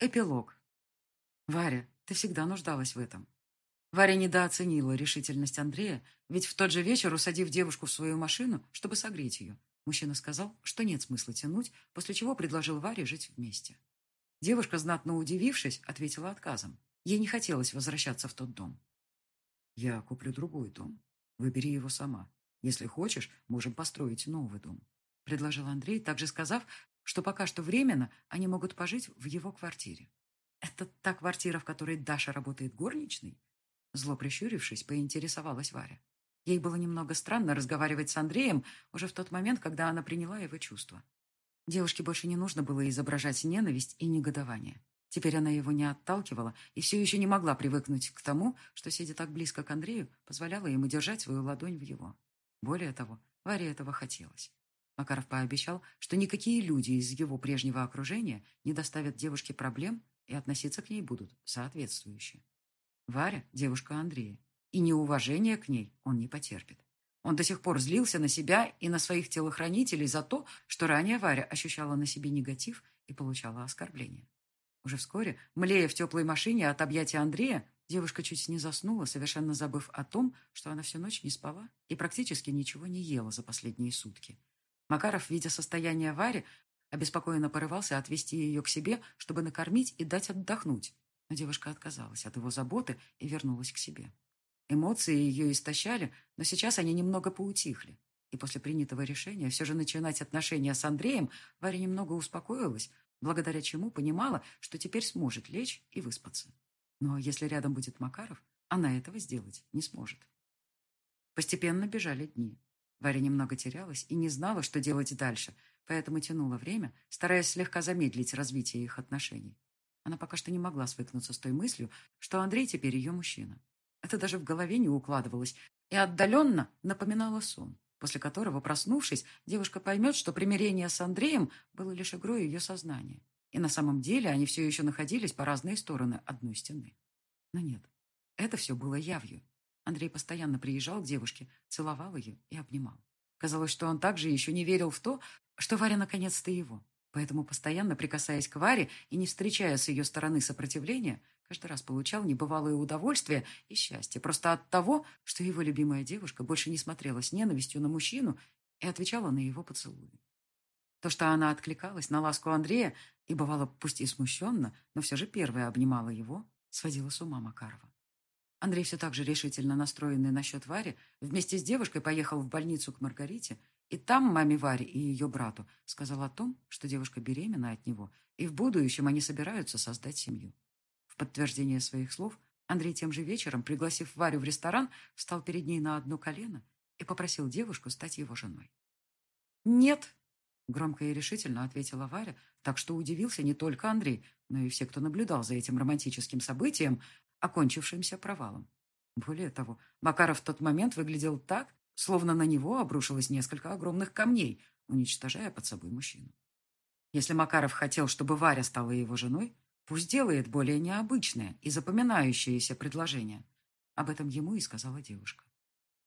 Эпилог. Варя, ты всегда нуждалась в этом. Варя недооценила решительность Андрея, ведь в тот же вечер, усадив девушку в свою машину, чтобы согреть ее, мужчина сказал, что нет смысла тянуть, после чего предложил Варе жить вместе. Девушка, знатно удивившись, ответила отказом. Ей не хотелось возвращаться в тот дом. «Я куплю другой дом. Выбери его сама. Если хочешь, можем построить новый дом», — предложил Андрей, также сказав, что пока что временно они могут пожить в его квартире. «Это та квартира, в которой Даша работает горничной?» Зло прищурившись, поинтересовалась Варя. Ей было немного странно разговаривать с Андреем уже в тот момент, когда она приняла его чувства. Девушке больше не нужно было изображать ненависть и негодование. Теперь она его не отталкивала и все еще не могла привыкнуть к тому, что, сидя так близко к Андрею, позволяла ему держать свою ладонь в его. Более того, Варе этого хотелось. Макаров пообещал, что никакие люди из его прежнего окружения не доставят девушке проблем и относиться к ней будут соответствующе. Варя – девушка Андрея, и неуважения к ней он не потерпит. Он до сих пор злился на себя и на своих телохранителей за то, что ранее Варя ощущала на себе негатив и получала оскорбления. Уже вскоре, млея в теплой машине от объятия Андрея, девушка чуть не заснула, совершенно забыв о том, что она всю ночь не спала и практически ничего не ела за последние сутки. Макаров, видя состояние Вари, обеспокоенно порывался отвести ее к себе, чтобы накормить и дать отдохнуть. Но девушка отказалась от его заботы и вернулась к себе. Эмоции ее истощали, но сейчас они немного поутихли. И после принятого решения все же начинать отношения с Андреем Варя немного успокоилась, благодаря чему понимала, что теперь сможет лечь и выспаться. Но если рядом будет Макаров, она этого сделать не сможет. Постепенно бежали дни. Варя немного терялась и не знала, что делать дальше, поэтому тянула время, стараясь слегка замедлить развитие их отношений. Она пока что не могла свыкнуться с той мыслью, что Андрей теперь ее мужчина. Это даже в голове не укладывалось и отдаленно напоминало сон, после которого, проснувшись, девушка поймет, что примирение с Андреем было лишь игрой ее сознания. И на самом деле они все еще находились по разные стороны одной стены. Но нет, это все было явью. Андрей постоянно приезжал к девушке, целовал ее и обнимал. Казалось, что он также еще не верил в то, что Варя наконец-то его. Поэтому, постоянно прикасаясь к Варе и не встречая с ее стороны сопротивления, каждый раз получал небывалое удовольствие и счастье просто от того, что его любимая девушка больше не смотрела с ненавистью на мужчину и отвечала на его поцелуи. То, что она откликалась на ласку Андрея и бывала пусть и смущенно, но все же первая обнимала его, сводила с ума Макарова. Андрей, все так же решительно настроенный насчет Вари, вместе с девушкой поехал в больницу к Маргарите, и там маме Варе и ее брату сказал о том, что девушка беременна от него, и в будущем они собираются создать семью. В подтверждение своих слов Андрей тем же вечером, пригласив Варю в ресторан, встал перед ней на одно колено и попросил девушку стать его женой. «Нет!» — громко и решительно ответила Варя, так что удивился не только Андрей, но и все, кто наблюдал за этим романтическим событием, окончившимся провалом. Более того, Макаров в тот момент выглядел так, словно на него обрушилось несколько огромных камней, уничтожая под собой мужчину. Если Макаров хотел, чтобы Варя стала его женой, пусть делает более необычное и запоминающееся предложение. Об этом ему и сказала девушка.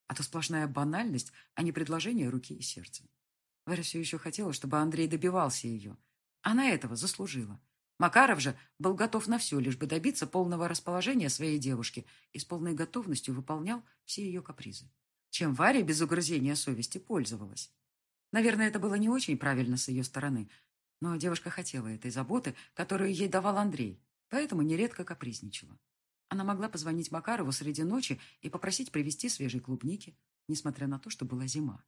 А то сплошная банальность, а не предложение руки и сердца. Варя все еще хотела, чтобы Андрей добивался ее. Она этого заслужила. Макаров же был готов на все, лишь бы добиться полного расположения своей девушки и с полной готовностью выполнял все ее капризы. Чем Варя без угрызения совести пользовалась. Наверное, это было не очень правильно с ее стороны, но девушка хотела этой заботы, которую ей давал Андрей, поэтому нередко капризничала. Она могла позвонить Макарову среди ночи и попросить привезти свежей клубники, несмотря на то, что была зима.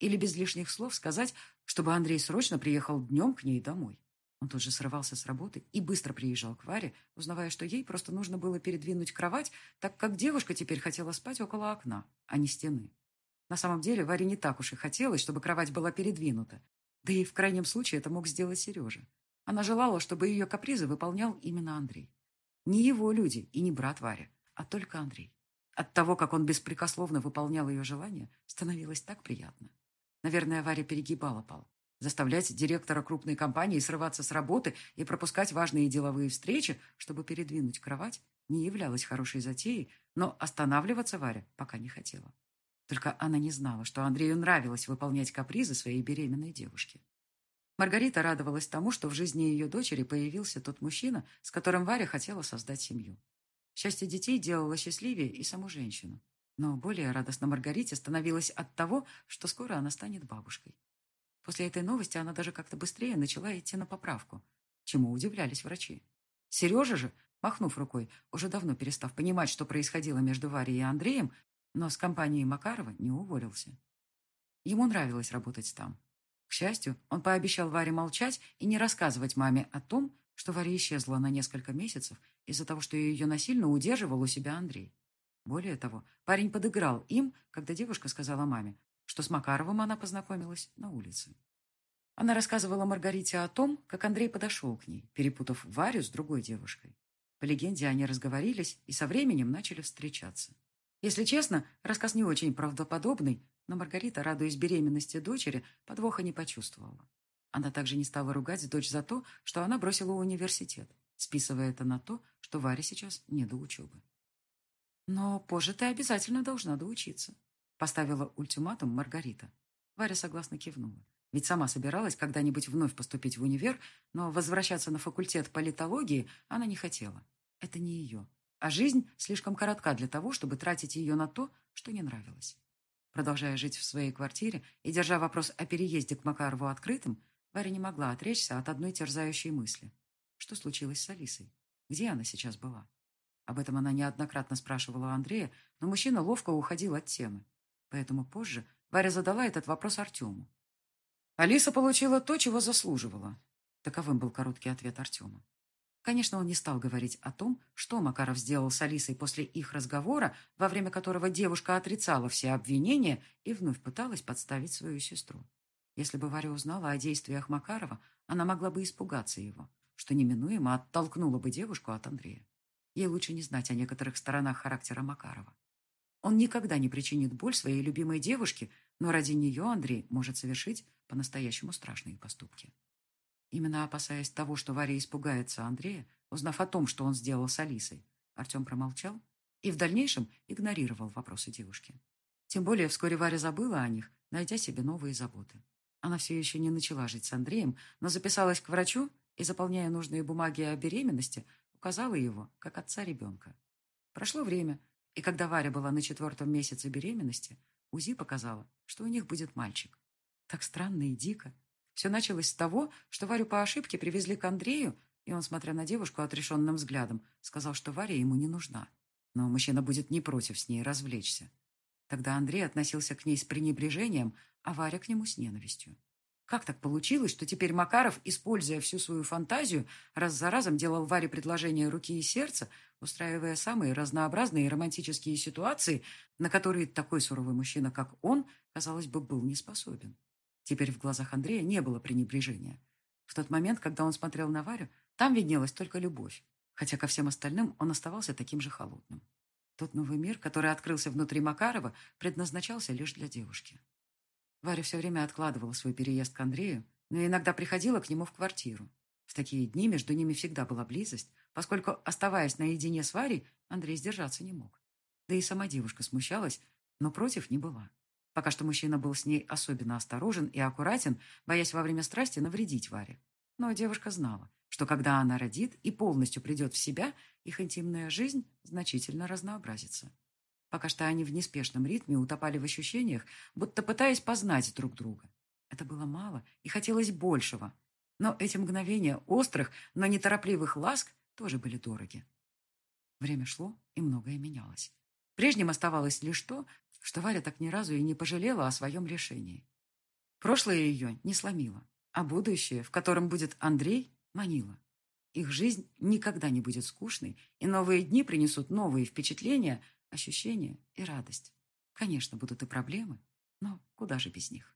Или без лишних слов сказать, чтобы Андрей срочно приехал днем к ней домой. Он тут же срывался с работы и быстро приезжал к Варе, узнавая, что ей просто нужно было передвинуть кровать, так как девушка теперь хотела спать около окна, а не стены. На самом деле Варе не так уж и хотелось, чтобы кровать была передвинута. Да и в крайнем случае это мог сделать Сережа. Она желала, чтобы ее капризы выполнял именно Андрей. Не его люди и не брат Варя, а только Андрей. От того, как он беспрекословно выполнял ее желания, становилось так приятно. Наверное, Варя перегибала пал. Заставлять директора крупной компании срываться с работы и пропускать важные деловые встречи, чтобы передвинуть кровать, не являлось хорошей затеей, но останавливаться Варя пока не хотела. Только она не знала, что Андрею нравилось выполнять капризы своей беременной девушки. Маргарита радовалась тому, что в жизни ее дочери появился тот мужчина, с которым Варя хотела создать семью. Счастье детей делало счастливее и саму женщину. Но более радостно Маргарите становилось от того, что скоро она станет бабушкой. После этой новости она даже как-то быстрее начала идти на поправку, чему удивлялись врачи. Сережа же, махнув рукой, уже давно перестав понимать, что происходило между Варей и Андреем, но с компанией Макарова не уволился. Ему нравилось работать там. К счастью, он пообещал Варе молчать и не рассказывать маме о том, что Варя исчезла на несколько месяцев из-за того, что ее насильно удерживал у себя Андрей. Более того, парень подыграл им, когда девушка сказала маме, что с Макаровым она познакомилась на улице. Она рассказывала Маргарите о том, как Андрей подошел к ней, перепутав Варю с другой девушкой. По легенде, они разговорились и со временем начали встречаться. Если честно, рассказ не очень правдоподобный, но Маргарита, радуясь беременности дочери, подвоха не почувствовала. Она также не стала ругать дочь за то, что она бросила университет, списывая это на то, что Варя сейчас не до учебы. «Но позже ты обязательно должна доучиться», — поставила ультиматум Маргарита. Варя согласно кивнула. Ведь сама собиралась когда-нибудь вновь поступить в универ, но возвращаться на факультет политологии она не хотела. Это не ее. А жизнь слишком коротка для того, чтобы тратить ее на то, что не нравилось. Продолжая жить в своей квартире и держа вопрос о переезде к Макарову открытым, Варя не могла отречься от одной терзающей мысли. Что случилось с Алисой? Где она сейчас была? Об этом она неоднократно спрашивала Андрея, но мужчина ловко уходил от темы. Поэтому позже Варя задала этот вопрос Артему. Алиса получила то, чего заслуживала. Таковым был короткий ответ Артема. Конечно, он не стал говорить о том, что Макаров сделал с Алисой после их разговора, во время которого девушка отрицала все обвинения и вновь пыталась подставить свою сестру. Если бы Варя узнала о действиях Макарова, она могла бы испугаться его, что неминуемо оттолкнула бы девушку от Андрея. Ей лучше не знать о некоторых сторонах характера Макарова. Он никогда не причинит боль своей любимой девушке, но ради нее Андрей может совершить по-настоящему страшные поступки. Именно опасаясь того, что Варя испугается Андрея, узнав о том, что он сделал с Алисой, Артем промолчал и в дальнейшем игнорировал вопросы девушки. Тем более вскоре Варя забыла о них, найдя себе новые заботы. Она все еще не начала жить с Андреем, но записалась к врачу и, заполняя нужные бумаги о беременности, указала его, как отца ребенка. Прошло время, и когда Варя была на четвертом месяце беременности, УЗИ показала, что у них будет мальчик. Так странно и дико. Все началось с того, что Варю по ошибке привезли к Андрею, и он, смотря на девушку отрешенным взглядом, сказал, что Варя ему не нужна. Но мужчина будет не против с ней развлечься. Тогда Андрей относился к ней с пренебрежением, а Варя к нему с ненавистью. Как так получилось, что теперь Макаров, используя всю свою фантазию, раз за разом делал Варе предложение руки и сердца, устраивая самые разнообразные романтические ситуации, на которые такой суровый мужчина, как он, казалось бы, был не способен? Теперь в глазах Андрея не было пренебрежения. В тот момент, когда он смотрел на Варю, там виднелась только любовь, хотя ко всем остальным он оставался таким же холодным. Тот новый мир, который открылся внутри Макарова, предназначался лишь для девушки. Варя все время откладывала свой переезд к Андрею, но иногда приходила к нему в квартиру. В такие дни между ними всегда была близость, поскольку, оставаясь наедине с Варей, Андрей сдержаться не мог. Да и сама девушка смущалась, но против не была. Пока что мужчина был с ней особенно осторожен и аккуратен, боясь во время страсти навредить Варе. Но девушка знала, что когда она родит и полностью придет в себя, их интимная жизнь значительно разнообразится. Пока что они в неспешном ритме утопали в ощущениях, будто пытаясь познать друг друга. Это было мало, и хотелось большего. Но эти мгновения острых, но неторопливых ласк тоже были дороги. Время шло, и многое менялось. Прежним оставалось лишь то, что Варя так ни разу и не пожалела о своем решении. Прошлое ее не сломило, а будущее, в котором будет Андрей, манило. Их жизнь никогда не будет скучной, и новые дни принесут новые впечатления, ощущения и радость. Конечно, будут и проблемы, но куда же без них?